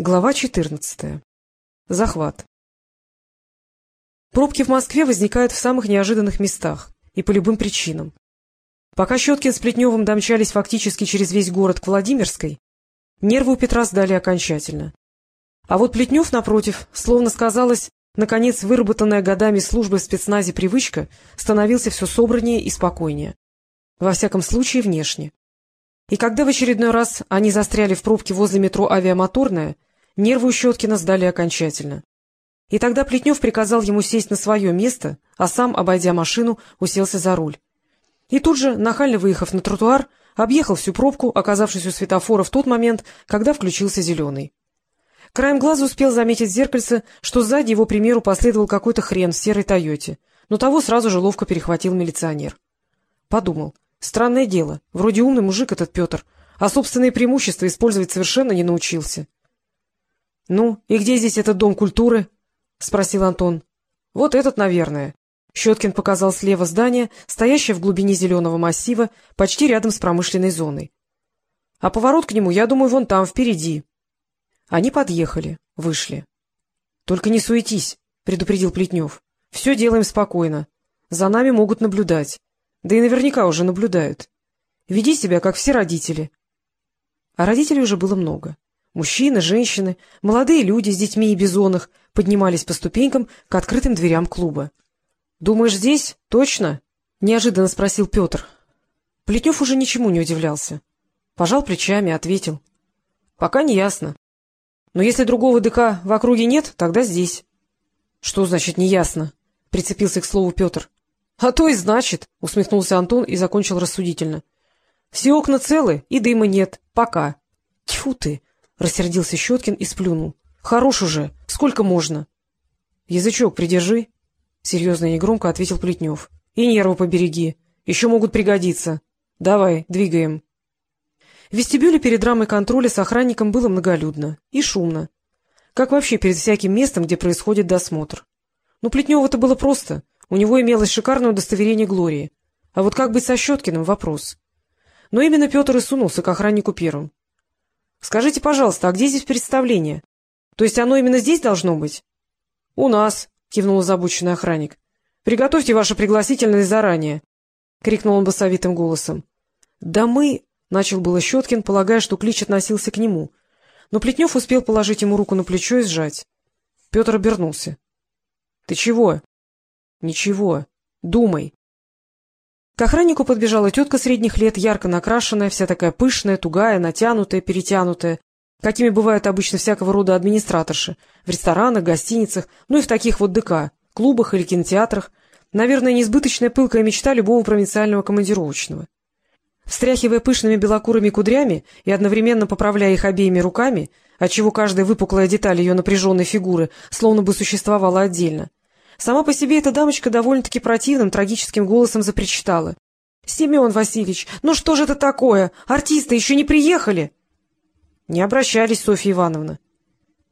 Глава 14. Захват. Пробки в Москве возникают в самых неожиданных местах и по любым причинам. Пока Щеткин с Плетневым домчались фактически через весь город к Владимирской, нервы у Петра сдали окончательно. А вот Плетнев, напротив, словно сказалось, наконец выработанная годами службы в спецназе привычка, становился все собраннее и спокойнее. Во всяком случае, внешне. И когда в очередной раз они застряли в пробке возле метро «Авиамоторная», Нервы у Щеткина сдали окончательно. И тогда Плетнев приказал ему сесть на свое место, а сам, обойдя машину, уселся за руль. И тут же, нахально выехав на тротуар, объехал всю пробку, оказавшись у светофора в тот момент, когда включился зеленый. Краем глаза успел заметить в зеркальце, что сзади его примеру последовал какой-то хрен в серой «Тойоте», но того сразу же ловко перехватил милиционер. Подумал, странное дело, вроде умный мужик этот Петр, а собственные преимущества использовать совершенно не научился. — Ну, и где здесь этот дом культуры? — спросил Антон. — Вот этот, наверное. Щеткин показал слева здание, стоящее в глубине зеленого массива, почти рядом с промышленной зоной. — А поворот к нему, я думаю, вон там, впереди. Они подъехали, вышли. — Только не суетись, — предупредил Плетнев. — Все делаем спокойно. За нами могут наблюдать. Да и наверняка уже наблюдают. Веди себя, как все родители. А родителей уже было много. Мужчины, женщины, молодые люди с детьми и бизонах поднимались по ступенькам к открытым дверям клуба. — Думаешь, здесь? Точно? — неожиданно спросил Петр. Плетнев уже ничему не удивлялся. Пожал плечами, ответил. — Пока не ясно. Но если другого ДК в округе нет, тогда здесь. — Что значит неясно? — прицепился к слову Петр. — А то и значит, — усмехнулся Антон и закончил рассудительно. — Все окна целы, и дыма нет. Пока. — Тьфу ты! — рассердился Щеткин и сплюнул. — Хорош уже. Сколько можно? — Язычок придержи, — серьезно и негромко ответил Плетнев. — И нервы побереги. Еще могут пригодиться. Давай, двигаем. В вестибюле перед рамой контроля с охранником было многолюдно и шумно. Как вообще перед всяким местом, где происходит досмотр. Но Плетневу это было просто. У него имелось шикарное удостоверение Глории. А вот как быть со Щеткиным — вопрос. Но именно Петр и сунулся к охраннику первым. — Скажите, пожалуйста, а где здесь представление? То есть оно именно здесь должно быть? — У нас, — кивнул озабоченный охранник. — Приготовьте ваши пригласительные заранее, — крикнул он басовитым голосом. — Да мы... — начал было Щеткин, полагая, что клич относился к нему. Но Плетнев успел положить ему руку на плечо и сжать. Петр обернулся. — Ты чего? — Ничего. Думай. К охраннику подбежала тетка средних лет, ярко накрашенная, вся такая пышная, тугая, натянутая, перетянутая, какими бывают обычно всякого рода администраторши, в ресторанах, гостиницах, ну и в таких вот ДК, клубах или кинотеатрах, наверное, неизбыточная пылкая мечта любого провинциального командировочного. Встряхивая пышными белокурыми кудрями и одновременно поправляя их обеими руками, отчего каждая выпуклая деталь ее напряженной фигуры словно бы существовала отдельно, Сама по себе эта дамочка довольно-таки противным, трагическим голосом запричитала. — Семен Васильевич, ну что же это такое? Артисты еще не приехали? Не обращались, Софья Ивановна.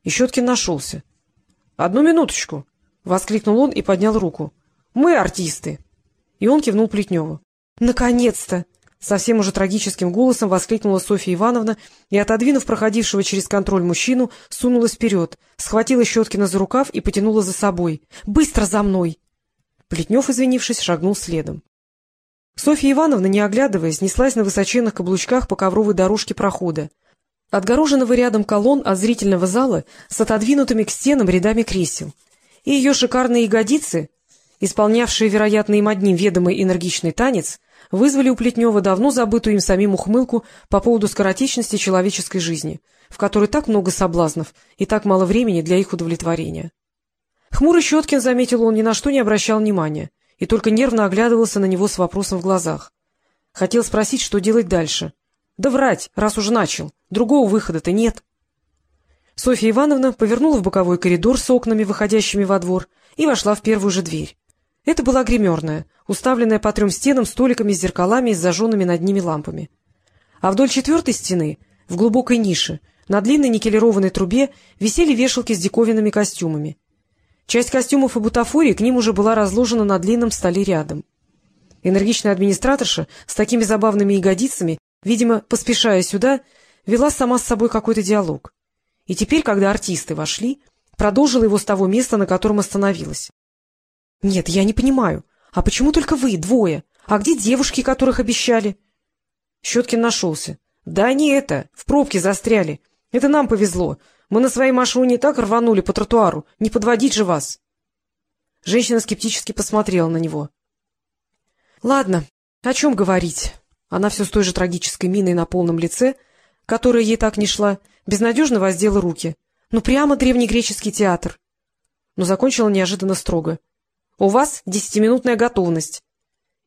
И Щеткин нашелся. — Одну минуточку! — воскликнул он и поднял руку. — Мы артисты! И он кивнул Плетневу. — Наконец-то! Совсем уже трагическим голосом воскликнула Софья Ивановна и, отодвинув проходившего через контроль мужчину, сунулась вперед, схватила Щеткина за рукав и потянула за собой. «Быстро за мной!» Плетнев, извинившись, шагнул следом. Софья Ивановна, не оглядываясь, неслась на высоченных каблучках по ковровой дорожке прохода. Отгороженного рядом колонн от зрительного зала с отодвинутыми к стенам рядами кресел. И ее шикарные ягодицы, исполнявшие, вероятно, им одним ведомый энергичный танец, вызвали у Плетнева давно забытую им самим ухмылку по поводу скоротечности человеческой жизни, в которой так много соблазнов и так мало времени для их удовлетворения. Хмурый Щеткин, заметил он, ни на что не обращал внимания и только нервно оглядывался на него с вопросом в глазах. Хотел спросить, что делать дальше. Да врать, раз уже начал. Другого выхода-то нет. Софья Ивановна повернула в боковой коридор с окнами, выходящими во двор, и вошла в первую же дверь. Это была гримерная, уставленная по трем стенам столиками с зеркалами и зажженными над ними лампами. А вдоль четвертой стены, в глубокой нише, на длинной никелированной трубе висели вешалки с диковинными костюмами. Часть костюмов и бутафории к ним уже была разложена на длинном столе рядом. Энергичная администраторша с такими забавными ягодицами, видимо, поспешая сюда, вела сама с собой какой-то диалог. И теперь, когда артисты вошли, продолжила его с того места, на котором остановилась. — Нет, я не понимаю. А почему только вы, двое? А где девушки, которых обещали? Щеткин нашелся. — Да они это, в пробке застряли. Это нам повезло. Мы на своей машине так рванули по тротуару. Не подводить же вас. Женщина скептически посмотрела на него. — Ладно, о чем говорить? Она все с той же трагической миной на полном лице, которая ей так не шла, безнадежно воздела руки. Ну, прямо древнегреческий театр. Но закончила неожиданно строго. — У вас десятиминутная готовность.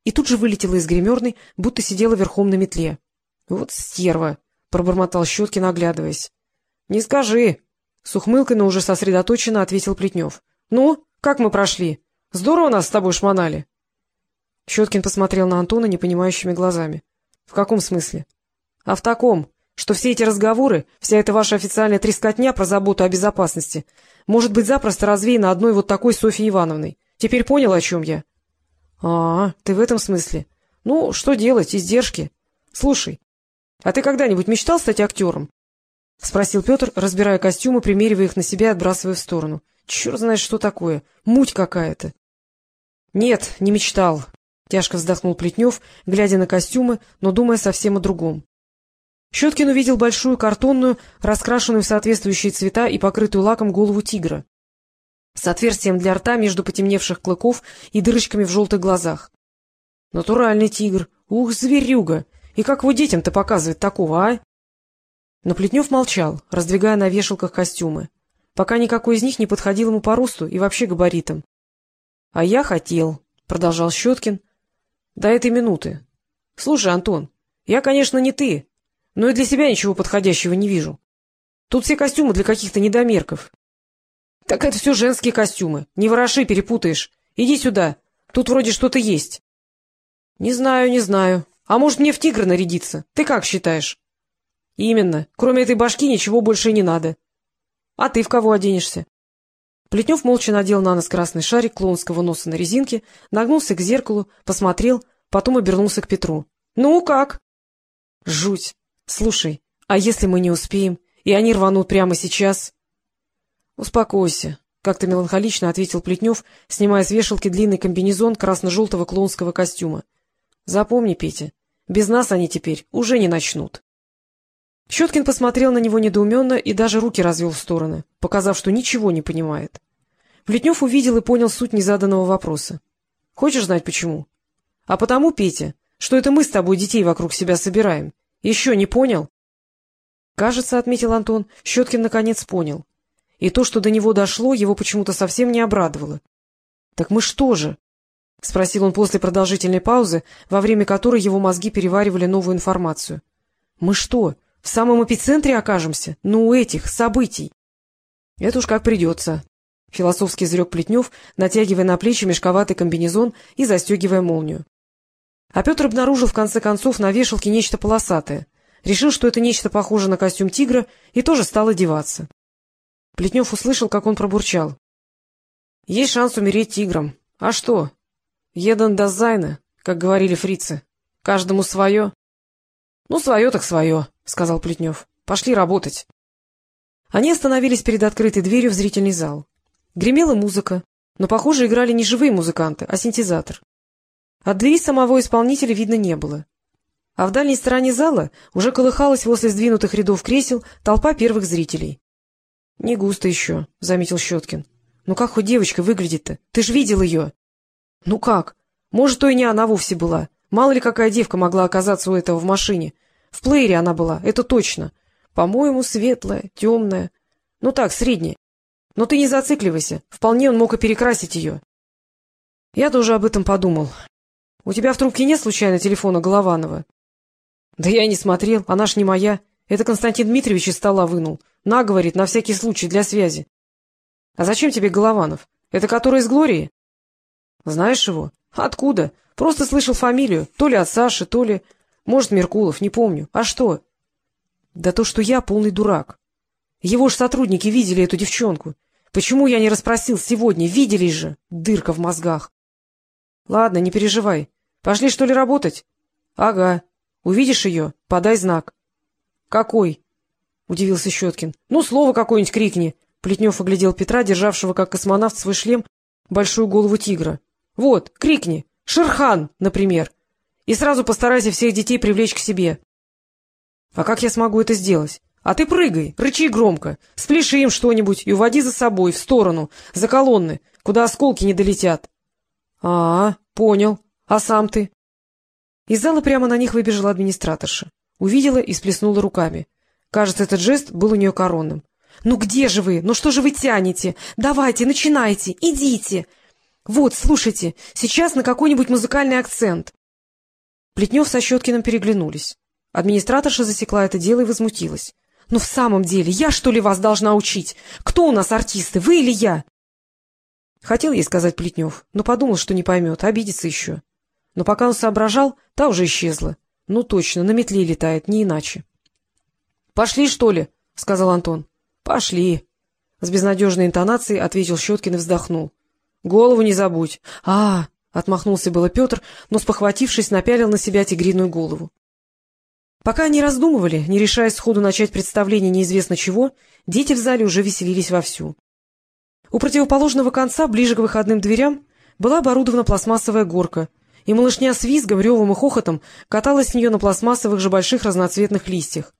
И тут же вылетела из гримерной, будто сидела верхом на метле. — Вот стерва! — пробормотал Щеткин, оглядываясь. — Не скажи! — с ухмылкой, но уже сосредоточенно ответил Плетнев. — Ну, как мы прошли? Здорово нас с тобой шмонали. Щеткин посмотрел на Антона непонимающими глазами. — В каком смысле? — А в таком, что все эти разговоры, вся эта ваша официальная трескотня про заботу о безопасности может быть запросто развеяна одной вот такой Софьей Ивановной. Теперь понял, о чем я? — А, ты в этом смысле? Ну, что делать, издержки. Слушай, а ты когда-нибудь мечтал стать актером? — спросил Петр, разбирая костюмы, примеривая их на себя и отбрасывая в сторону. — Черт знает, что такое. Муть какая-то. — Нет, не мечтал, — тяжко вздохнул Плетнев, глядя на костюмы, но думая совсем о другом. Щеткин увидел большую картонную, раскрашенную в соответствующие цвета и покрытую лаком голову тигра с отверстием для рта между потемневших клыков и дырочками в желтых глазах. Натуральный тигр. Ух, зверюга! И как его детям-то показывать такого, а? Но Плетнев молчал, раздвигая на вешалках костюмы, пока никакой из них не подходил ему по росту и вообще габаритам. — А я хотел, — продолжал Щеткин, до этой минуты. — Слушай, Антон, я, конечно, не ты, но и для себя ничего подходящего не вижу. Тут все костюмы для каких-то недомерков. — Так это все женские костюмы. Не вороши, перепутаешь. Иди сюда. Тут вроде что-то есть. — Не знаю, не знаю. А может, мне в тигра нарядиться? Ты как считаешь? — Именно. Кроме этой башки ничего больше не надо. — А ты в кого оденешься? Плетнев молча надел на нос красный шарик клоунского носа на резинке, нагнулся к зеркалу, посмотрел, потом обернулся к Петру. — Ну, как? — Жуть. Слушай, а если мы не успеем, и они рванут прямо сейчас? — Успокойся, — как-то меланхолично ответил Плетнев, снимая с вешалки длинный комбинезон красно-желтого клоунского костюма. — Запомни, Петя, без нас они теперь уже не начнут. Щеткин посмотрел на него недоуменно и даже руки развел в стороны, показав, что ничего не понимает. Плетнев увидел и понял суть незаданного вопроса. — Хочешь знать, почему? — А потому, Петя, что это мы с тобой детей вокруг себя собираем. Еще не понял? — Кажется, — отметил Антон, — Щеткин наконец понял. И то, что до него дошло, его почему-то совсем не обрадовало. — Так мы что же? — спросил он после продолжительной паузы, во время которой его мозги переваривали новую информацию. — Мы что? — в самом эпицентре окажемся? Ну, у этих событий. — Это уж как придется, — философски изрек Плетнев, натягивая на плечи мешковатый комбинезон и застегивая молнию. А Петр обнаружил в конце концов на вешалке нечто полосатое. Решил, что это нечто похоже на костюм тигра, и тоже стал одеваться. Плетнев услышал, как он пробурчал. — Есть шанс умереть тигром. А что? Jedem das Seine, как говорили фрицы. Каждому свое. — Ну, свое так свое, — сказал Плетнев. — Пошли работать. Они остановились перед открытой дверью в зрительный зал. Гремела музыка, но, похоже, играли не живые музыканты, а синтезатор. От двери самого исполнителя видно не было. А в дальней стороне зала уже колыхалась возле сдвинутых рядов кресел толпа первых зрителей. — Не густо еще, — заметил Щеткин. — Ну как хоть девочка выглядит-то? Ты ж видел ее? — Ну как? Может, то и не она вовсе была. Мало ли какая девка могла оказаться у этого в машине. В плеере она была, это точно. По-моему, светлая, темная. Ну так, средняя. Но ты не зацикливайся, вполне он мог и перекрасить ее. Я тоже об этом подумал. У тебя в трубке нет случайно телефона Голованова? Да я не смотрел, она ж не моя. Это Константин Дмитриевич из стола вынул. На, говорит, на всякий случай, для связи. А зачем тебе Голованов? Это который из Глории? Знаешь его? Откуда? Просто слышал фамилию, то ли от Саши, то ли... Может, Меркулов, не помню. А что? Да то, что я полный дурак. Его ж сотрудники видели эту девчонку. Почему я не расспросил сегодня? Видели же? Дырка в мозгах. Ладно, не переживай. Пошли, что ли, работать? Ага. Увидишь ее? Подай знак. Какой? удивился Щеткин. — Ну, слово какое-нибудь крикни. Плетнев оглядел Петра, державшего, как космонавт, свой шлем, большую голову тигра. — Вот, крикни. Шерхан, например. И сразу постарайся всех детей привлечь к себе. — А как я смогу это сделать? А ты прыгай, рычи громко, спляши им что-нибудь и уводи за собой, в сторону, за колонны, куда осколки не долетят. — А, понял. А сам ты? Из зала прямо на них выбежала администраторша. Увидела и сплеснула руками. Кажется, этот жест был у нее коронным. — Ну где же вы? Ну что же вы тянете? Давайте, начинайте, идите! Вот, слушайте, сейчас на какой-нибудь музыкальный акцент. Плетнев со Щеткиным переглянулись. Администраторша засекла это дело и возмутилась. — Ну в самом деле, я что ли вас должна учить? Кто у нас артисты, вы или я? Хотел ей сказать Плетнев, но подумал, что не поймет, обидится еще. Но пока он соображал, та уже исчезла. Ну точно, на метле летает, не иначе. — Пошли, что ли? — сказал Антон. — Пошли. С безнадежной интонацией ответил Щеткин и вздохнул. — Голову не забудь. — А, — отмахнулся было Петр, но, спохватившись, напялил на себя тигриную голову. Пока они раздумывали, не решая сходу начать представление неизвестно чего, дети в зале уже веселились вовсю. У противоположного конца, ближе к выходным дверям, была оборудована пластмассовая горка, и малышня с визгом, ревом и хохотом каталась с нее на пластмассовых же больших разноцветных листьях.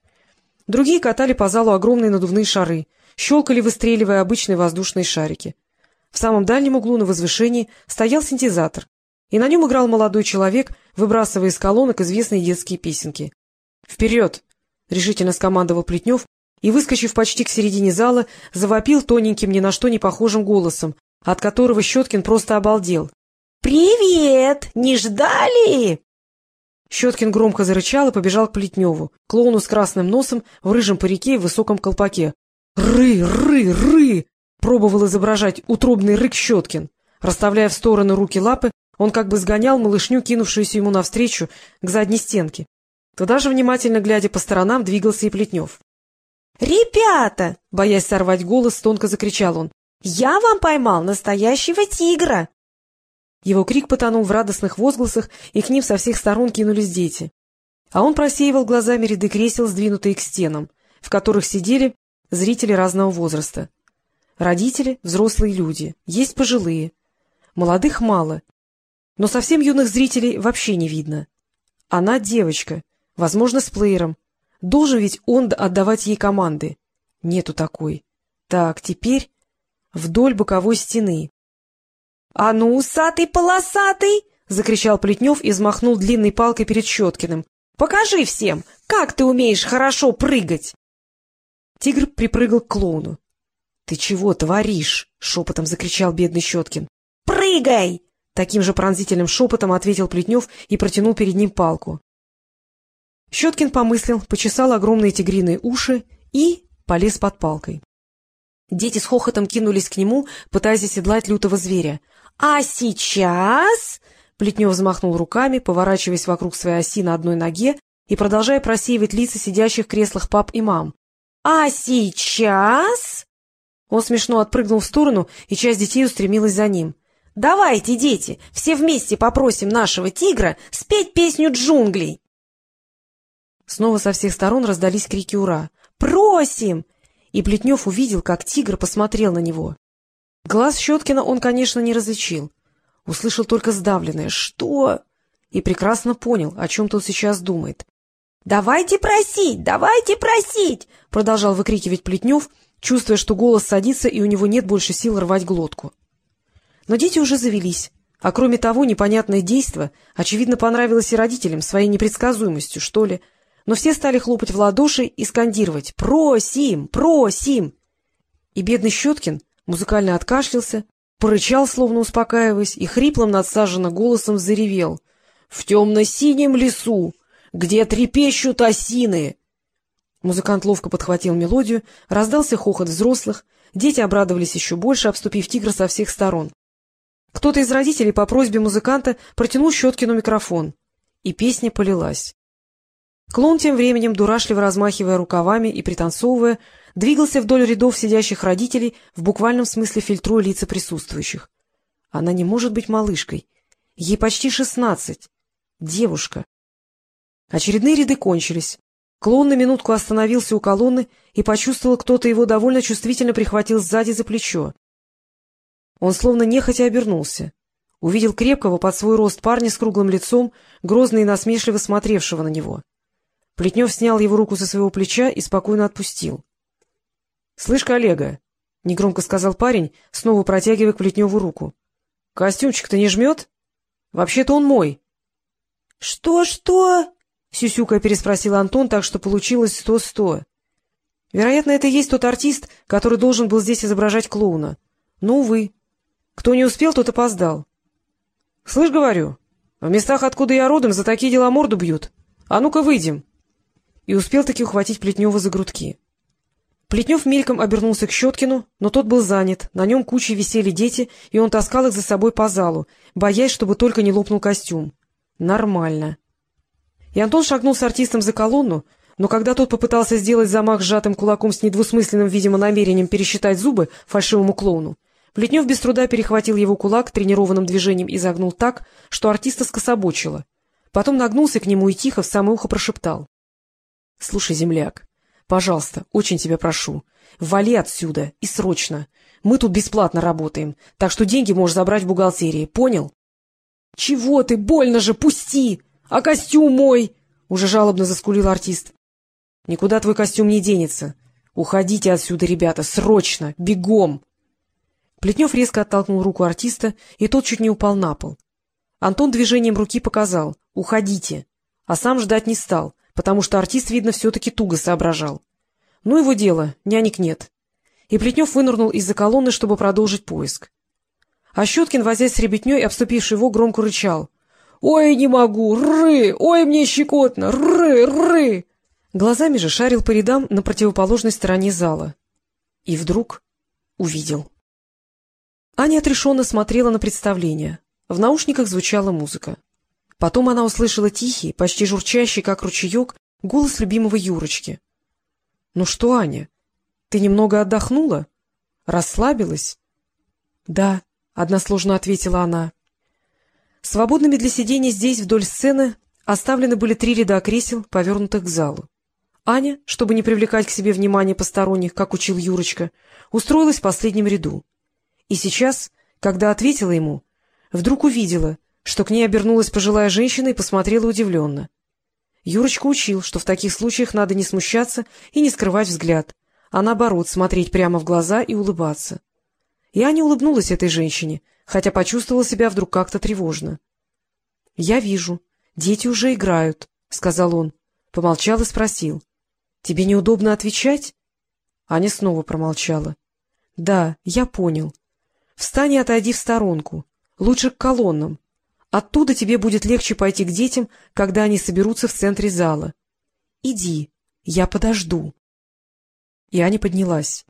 Другие катали по залу огромные надувные шары, щелкали, выстреливая обычные воздушные шарики. В самом дальнем углу на возвышении стоял синтезатор, и на нем играл молодой человек, выбрасывая из колонок известные детские песенки. «Вперед!» — решительно скомандовал Плетнев и, выскочив почти к середине зала, завопил тоненьким, ни на что не похожим голосом, от которого Щеткин просто обалдел. «Привет! Не ждали?» Щеткин громко зарычал и побежал к Плетневу, клоуну с красным носом, в рыжем парике и в высоком колпаке. «Ры! Ры! Ры!» — пробовал изображать утробный рык Щеткин. Расставляя в стороны руки-лапы, он как бы сгонял малышню, кинувшуюся ему навстречу, к задней стенке. Туда же, внимательно глядя по сторонам, двигался и Плетнев. «Ребята!» — боясь сорвать голос, тонко закричал он. «Я вам поймал настоящего тигра!» Его крик потонул в радостных возгласах, и к ним со всех сторон кинулись дети. А он просеивал глазами ряды кресел, сдвинутые к стенам, в которых сидели зрители разного возраста. Родители — взрослые люди, есть пожилые. Молодых мало, но совсем юных зрителей вообще не видно. Она девочка, возможно, с плеером. Должен ведь он отдавать ей команды. Нету такой. Так, теперь вдоль боковой стены. — А ну, усатый-полосатый! — закричал Плетнев и взмахнул длинной палкой перед Щеткиным. — Покажи всем, как ты умеешь хорошо прыгать! Тигр припрыгал к клоуну. — Ты чего творишь? — шепотом закричал бедный Щеткин. — Прыгай! — таким же пронзительным шепотом ответил Плетнев и протянул перед ним палку. Щеткин помыслил, почесал огромные тигриные уши и полез под палкой. Дети с хохотом кинулись к нему, пытаясь оседлать лютого зверя. А сейчас... Плетнев взмахнул руками, поворачиваясь вокруг своей оси на одной ноге и продолжая просеивать лица сидящих в креслах пап и мам. А сейчас... Он смешно отпрыгнул в сторону, и часть детей устремилась за ним. — Давайте, дети, все вместе попросим нашего тигра спеть песню джунглей. Снова со всех сторон раздались крики «Ура!». «Просим!» И Плетнев увидел, как тигр посмотрел на него. Глаз Щеткина он, конечно, не различил. Услышал только сдавленное «Что?» и прекрасно понял, о чем тот сейчас думает. «Давайте просить! Давайте просить!» — продолжал выкрикивать Плетнев, чувствуя, что голос садится, и у него нет больше сил рвать глотку. Но дети уже завелись, а кроме того, непонятное действо, очевидно, понравилось и родителям своей непредсказуемостью, что ли. Но все стали хлопать в ладоши и скандировать «Просим! Просим!» И бедный Щеткин музыкально откашлялся, порычал, словно успокаиваясь, и хриплым надсаженно голосом заревел. — В темно-синем лесу, где трепещут осины! Музыкант ловко подхватил мелодию, раздался хохот взрослых, дети обрадовались еще больше, обступив тигра со всех сторон. Кто-то из родителей по просьбе музыканта протянул Щеткину микрофон, и песня полилась. Клон тем временем, дурашливо размахивая рукавами и пританцовывая, двигался вдоль рядов сидящих родителей, в буквальном смысле фильтруя лица присутствующих. Она не может быть малышкой. Ей почти шестнадцать. Девушка. Очередные ряды кончились. Клоун на минутку остановился у колонны и почувствовал, кто-то его довольно чувствительно прихватил сзади за плечо. Он словно нехотя обернулся. Увидел крепкого под свой рост парня с круглым лицом, грозно и насмешливо смотревшего на него. Плетнев снял его руку со своего плеча и спокойно отпустил. — Слышь, коллега, — негромко сказал парень, снова протягивая к Плетневу руку. — Костюмчик-то не жмет? Вообще-то он мой. — Что-что? — сюсюкая переспросил Антон, так что получилось сто-сто. Вероятно, это и есть тот артист, который должен был здесь изображать клоуна. Но, увы, кто не успел, тот опоздал. — Слышь, говорю, в местах, откуда я родом, за такие дела морду бьют. А ну-ка, выйдем. И успел таки ухватить Плетнева за грудки. Плетнев мельком обернулся к Щеткину, но тот был занят, на нем кучей висели дети, и он таскал их за собой по залу, боясь, чтобы только не лопнул костюм. Нормально. И Антон шагнул с артистом за колонну, но когда тот попытался сделать замах сжатым кулаком с недвусмысленным, видимо, намерением пересчитать зубы фальшивому клоуну, Плетнев без труда перехватил его кулак тренированным движением и загнул так, что артиста скособочило. Потом нагнулся к нему и тихо в самое ухо прошептал. — Слушай, земляк, Пожалуйста, очень тебя прошу, вали отсюда и срочно. Мы тут бесплатно работаем, так что деньги можешь забрать в бухгалтерии, понял? — Чего ты, больно же, пусти! А костюм мой! — уже жалобно заскулил артист. — Никуда твой костюм не денется. Уходите отсюда, ребята, срочно, бегом! Плетнев резко оттолкнул руку артиста, и тот чуть не упал на пол. Антон движением руки показал «Уходите», а сам ждать не стал, потому что артист, видно, все-таки туго соображал. Ну, его дело, нянек нет. И Плетнев вынырнул из-за колонны, чтобы продолжить поиск. А Щеткин, возясь с ребятней, обступивший его, громко рычал. — Ой, не могу! Ры! Ой, мне щекотно! Ры! Ры! Глазами же шарил по рядам на противоположной стороне зала. И вдруг увидел. Аня отрешенно смотрела на представление. В наушниках звучала музыка. Потом она услышала тихий, почти журчащий, как ручеек, голос любимого Юрочки. — Ну что, Аня, ты немного отдохнула? Расслабилась? — Да, — односложно ответила она. Свободными для сидения здесь, вдоль сцены, оставлены были три ряда кресел, повернутых к залу. Аня, чтобы не привлекать к себе внимание посторонних, как учил Юрочка, устроилась в последнем ряду. И сейчас, когда ответила ему, вдруг увидела — что к ней обернулась пожилая женщина и посмотрела удивленно. Юрочка учил, что в таких случаях надо не смущаться и не скрывать взгляд, а наоборот смотреть прямо в глаза и улыбаться. И Аня улыбнулась этой женщине, хотя почувствовала себя вдруг как-то тревожно. — Я вижу, дети уже играют, — сказал он. Помолчал и спросил. — Тебе неудобно отвечать? Аня снова промолчала. — Да, я понял. Встань и отойди в сторонку, лучше к колоннам. Оттуда тебе будет легче пойти к детям, когда они соберутся в центре зала. Иди, я подожду. И Аня поднялась.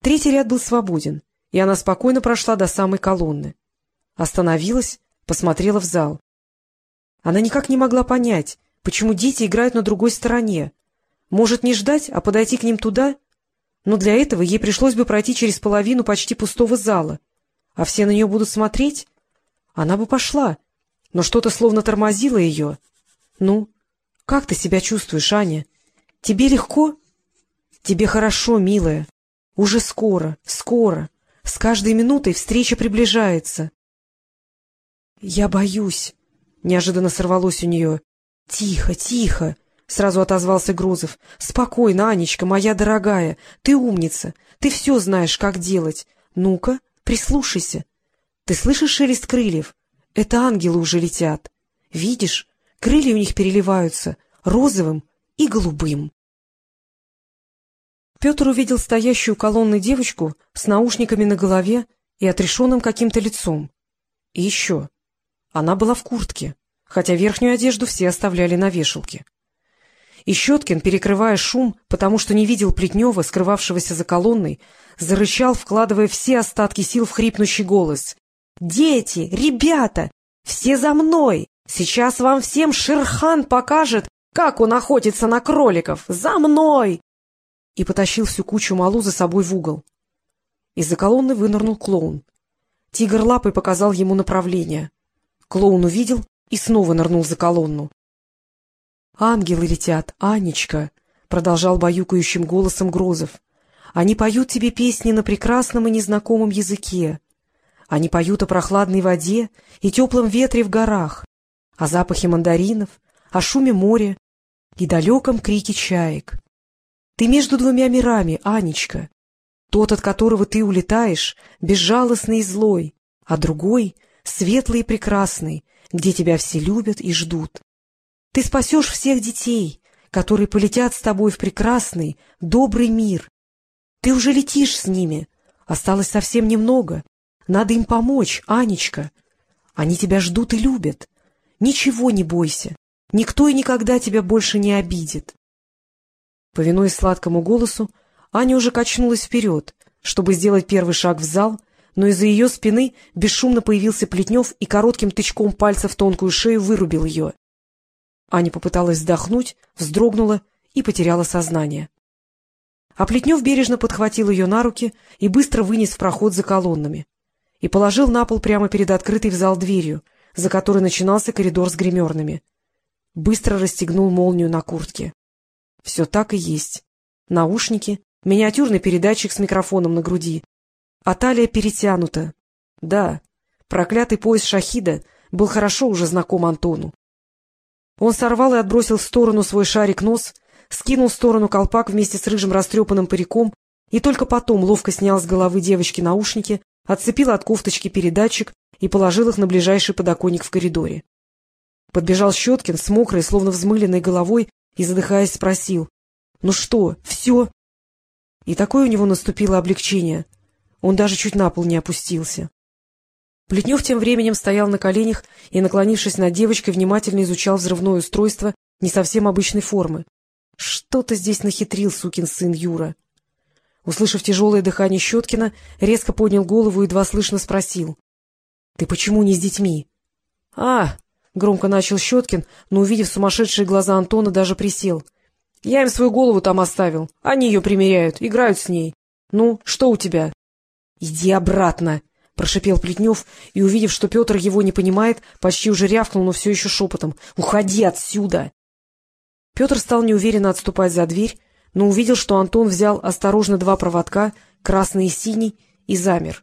Третий ряд был свободен, и она спокойно прошла до самой колонны. Остановилась, посмотрела в зал. Она никак не могла понять, почему дети играют на другой стороне. Может, не ждать, а подойти к ним туда? Но для этого ей пришлось бы пройти через половину почти пустого зала. А все на нее будут смотреть? Она бы пошла, но что-то словно тормозило ее. — Ну, как ты себя чувствуешь, Аня? Тебе легко? — Тебе хорошо, милая. Уже скоро, скоро. С каждой минутой встреча приближается. — Я боюсь, — неожиданно сорвалось у нее. — Тихо, тихо, — сразу отозвался Грузов. — Спокойно, Анечка, моя дорогая, ты умница, ты все знаешь, как делать. Ну-ка, прислушайся. Ты слышишь шелест крыльев? Это ангелы уже летят. Видишь, крылья у них переливаются розовым и голубым. Петр увидел стоящую колонной девочку с наушниками на голове и отрешенным каким-то лицом. И еще. Она была в куртке, хотя верхнюю одежду все оставляли на вешалке. И Щеткин, перекрывая шум, потому что не видел Плетнева, скрывавшегося за колонной, зарычал, вкладывая все остатки сил в хрипнущий голос. Дети, ребята, все за мной! Сейчас вам всем Шерхан покажет, как он охотится на кроликов! За мной!» И потащил всю кучу малу за собой в угол. Из-за колонны вынырнул клоун. Тигр лапой показал ему направление. Клоун увидел и снова нырнул за колонну. — Ангелы летят, Анечка! продолжал баюкающим голосом Грозов. — Они поют тебе песни на прекрасном и незнакомом языке. Они поют о прохладной воде и теплом ветре в горах, о запахе мандаринов, о шуме моря и далеком крике чаек. Ты между двумя мирами, Анечка. Тот, от которого ты улетаешь, безжалостный и злой, а другой — светлый и прекрасный, где тебя все любят и ждут. Ты спасешь всех детей, которые полетят с тобой в прекрасный, добрый мир. Ты уже летишь с ними, осталось совсем немного, надо им помочь, Анечка. Они тебя ждут и любят. Ничего не бойся. Никто и никогда тебя больше не обидит. Повинуясь сладкому голосу, Аня уже качнулась вперед, чтобы сделать первый шаг в зал, но из-за ее спины бесшумно появился Плетнев и коротким тычком пальца в тонкую шею вырубил ее. Аня попыталась вздохнуть, вздрогнула и потеряла сознание. А Плетнев бережно подхватил ее на руки и быстро вынес в проход за колоннами и положил на пол прямо перед открытой в зал дверью, за которой начинался коридор с гримерными. Быстро расстегнул молнию на куртке. Все так и есть. Наушники, миниатюрный передатчик с микрофоном на груди. А талия перетянута. Да, проклятый пояс шахида был хорошо уже знаком Антону. Он сорвал и отбросил в сторону свой шарик-нос, скинул в сторону колпак вместе с рыжим растрепанным париком и только потом ловко снял с головы девочки наушники, отцепил от кофточки передатчик и положил их на ближайший подоконник в коридоре. Подбежал Щеткин с мокрой, словно взмыленной головой, и, задыхаясь, спросил. — Ну что, все? И такое у него наступило облегчение. Он даже чуть на пол не опустился. Плетнев тем временем стоял на коленях и, наклонившись над девочкой, внимательно изучал взрывное устройство не совсем обычной формы. Что-то здесь нахитрил сукин сын Юра. Услышав тяжелое дыхание Щеткина, резко поднял голову и едва слышно спросил. — Ты почему не с детьми? — А! — громко начал Щеткин, но, увидев сумасшедшие глаза Антона, даже присел. — Я им свою голову там оставил. Они ее примеряют, играют с ней. Ну, что у тебя? — Иди обратно! — прошипел Плетнев, и, увидев, что Петр его не понимает, почти уже рявкнул, но все еще шепотом. — Уходи отсюда! Петр стал неуверенно отступать за дверь, но увидел, что Антон взял осторожно два проводка, красный и синий, и замер.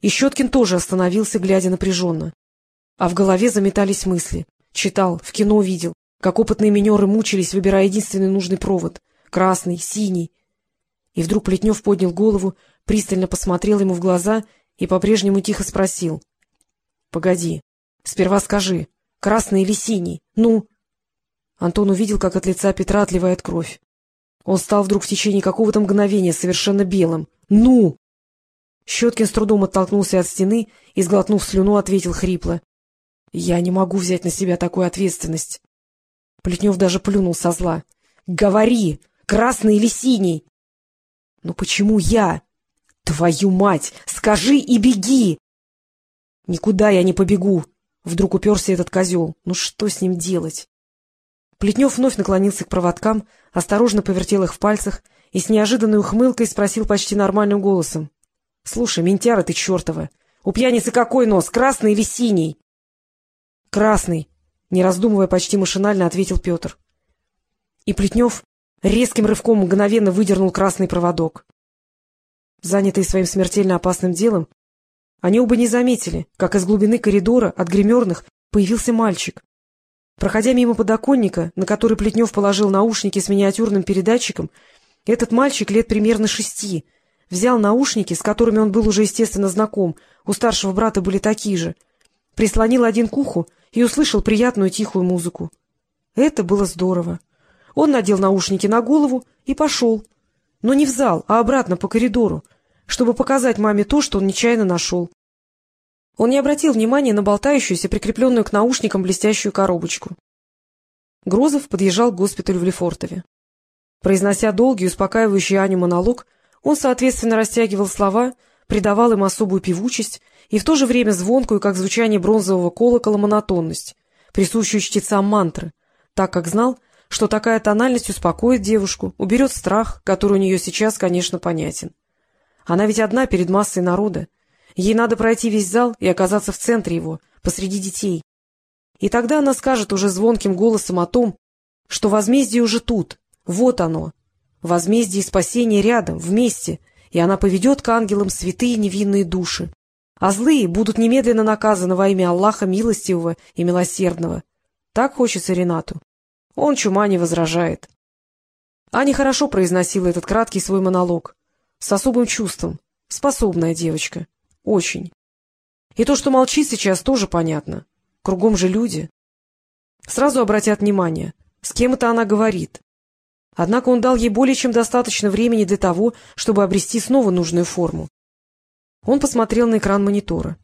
И Щеткин тоже остановился, глядя напряженно. А в голове заметались мысли. Читал, в кино видел, как опытные минеры мучились, выбирая единственный нужный провод — красный, синий. И вдруг Плетнев поднял голову, пристально посмотрел ему в глаза и по-прежнему тихо спросил. — Погоди, сперва скажи, красный или синий? Ну? Антон увидел, как от лица Петра отливает кровь. Он стал вдруг в течение какого-то мгновения совершенно белым. «Ну!» Щеткин с трудом оттолкнулся от стены и, сглотнув слюну, ответил хрипло. «Я не могу взять на себя такую ответственность». Плетнев даже плюнул со зла. «Говори! Красный или синий?» «Ну почему я?» «Твою мать! Скажи и беги!» «Никуда я не побегу!» Вдруг уперся этот козел. «Ну что с ним делать?» Плетнев вновь наклонился к проводкам, осторожно повертел их в пальцах и с неожиданной ухмылкой спросил почти нормальным голосом. — Слушай, ментяра ты чертова, у пьяницы какой нос, красный или синий? — Красный, — не раздумывая почти машинально ответил Петр. И Плетнев резким рывком мгновенно выдернул красный проводок. Занятые своим смертельно опасным делом, они оба не заметили, как из глубины коридора от гримерных появился мальчик, Проходя мимо подоконника, на который Плетнев положил наушники с миниатюрным передатчиком, этот мальчик лет примерно шести взял наушники, с которыми он был уже естественно знаком, у старшего брата были такие же, прислонил один к уху и услышал приятную тихую музыку. Это было здорово. Он надел наушники на голову и пошел, но не в зал, а обратно по коридору, чтобы показать маме то, что он нечаянно нашел. Он не обратил внимания на болтающуюся, прикрепленную к наушникам блестящую коробочку. Грозов подъезжал к госпиталю в Лефортове. Произнося долгий, успокаивающий Аню монолог, он, соответственно, растягивал слова, придавал им особую певучесть и в то же время звонкую, как звучание бронзового колокола, монотонность, присущую чтецам мантры, так как знал, что такая тональность успокоит девушку, уберет страх, который у нее сейчас, конечно, понятен. Она ведь одна перед массой народа, Ей надо пройти весь зал и оказаться в центре его, посреди детей. И тогда она скажет уже звонким голосом о том, что возмездие уже тут, Вот оно. Возмездие и спасение рядом, вместе, и она поведет к ангелам святые невинные души. А злые будут немедленно наказаны во имя Аллаха милостивого и милосердного. Так хочется Ренату. Он чума не возражает. Аня хорошо произносила этот краткий свой монолог. С особым чувством. Способная девочка. Очень. И то, что молчит сейчас, тоже понятно. Кругом же люди. Сразу обратят внимание, с кем это она говорит. Однако он дал ей более чем достаточно времени для того, чтобы обрести снова нужную форму. Он посмотрел на экран монитора.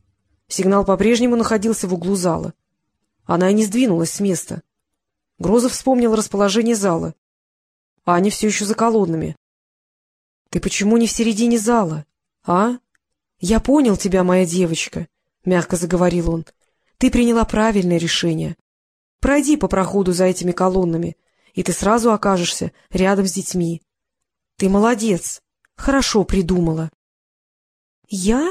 Сигнал по-прежнему находился в углу зала. Она и не сдвинулась с места. Грозов вспомнил расположение зала. Аня все еще за колоннами. — Ты почему не в середине зала, а? — Я понял тебя, моя девочка, — мягко заговорил он. — Ты приняла правильное решение. Пройди по проходу за этими колоннами, и ты сразу окажешься рядом с детьми. Ты молодец, хорошо придумала. — Я?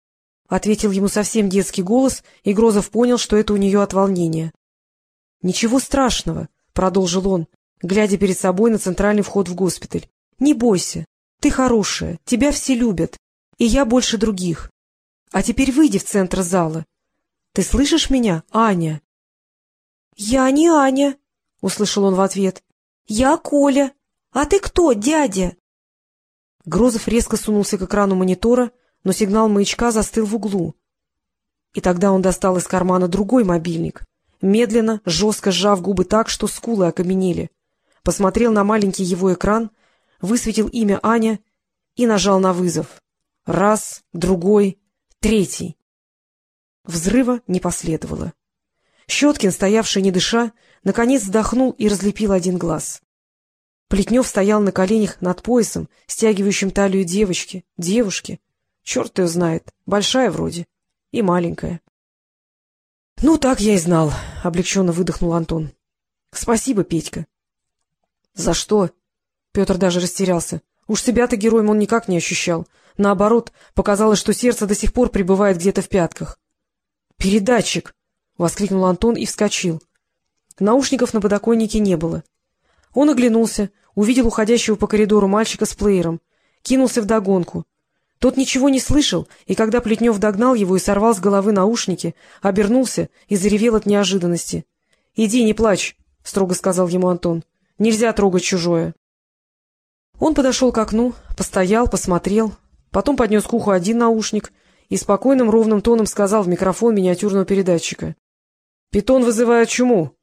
— ответил ему совсем детский голос, и Грозов понял, что это у нее от волнения. — Ничего страшного, — продолжил он, глядя перед собой на центральный вход в госпиталь. — Не бойся, ты хорошая, тебя все любят, и я больше других. А теперь выйди в центр зала. Ты слышишь меня, Аня? — Я не Аня, — услышал он в ответ. — Я Коля. А ты кто, дядя? Грозов резко сунулся к экрану монитора, но сигнал маячка застыл в углу. И тогда он достал из кармана другой мобильник, медленно, жестко сжав губы так, что скулы окаменели посмотрел на маленький его экран, высветил имя Аня и нажал на вызов. Раз, другой, третий. Взрыва не последовало. Щеткин, стоявший не дыша, наконец вздохнул и разлепил один глаз. Плетнев стоял на коленях над поясом, стягивающим талию девочки, девушки. Черт ее знает, большая вроде и маленькая. — Ну, так я и знал, — облегченно выдохнул Антон. — Спасибо, Петька. — За что? Петр даже растерялся. Уж себя-то героем он никак не ощущал. Наоборот, показалось, что сердце до сих пор пребывает где-то в пятках. «Передатчик!» — воскликнул Антон и вскочил. Наушников на подоконнике не было. Он оглянулся, увидел уходящего по коридору мальчика с плеером, кинулся вдогонку. Тот ничего не слышал, и когда Плетнев догнал его и сорвал с головы наушники, обернулся и заревел от неожиданности. — Иди, не плачь, — строго сказал ему Антон. Нельзя трогать чужое. Он подошел к окну, постоял, посмотрел, потом поднес к уху один наушник и спокойным ровным тоном сказал в микрофон миниатюрного передатчика. — Питон вызывает чуму.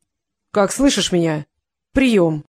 Как слышишь меня? Прием.